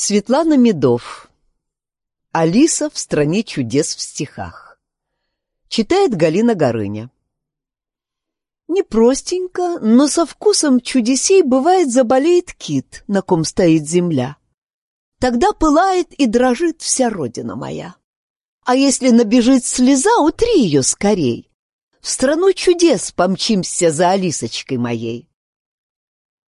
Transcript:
Светлана Медов. Алиса в стране чудес в стихах. Читает Галина Горыня. Непростенько, но со вкусом чудесей бывает заболеет кит, на ком стоит земля. Тогда пылает и дрожит вся родина моя. А если набежит слеза, утри ее скорей. В страну чудес помчимся за Алисочкой моей.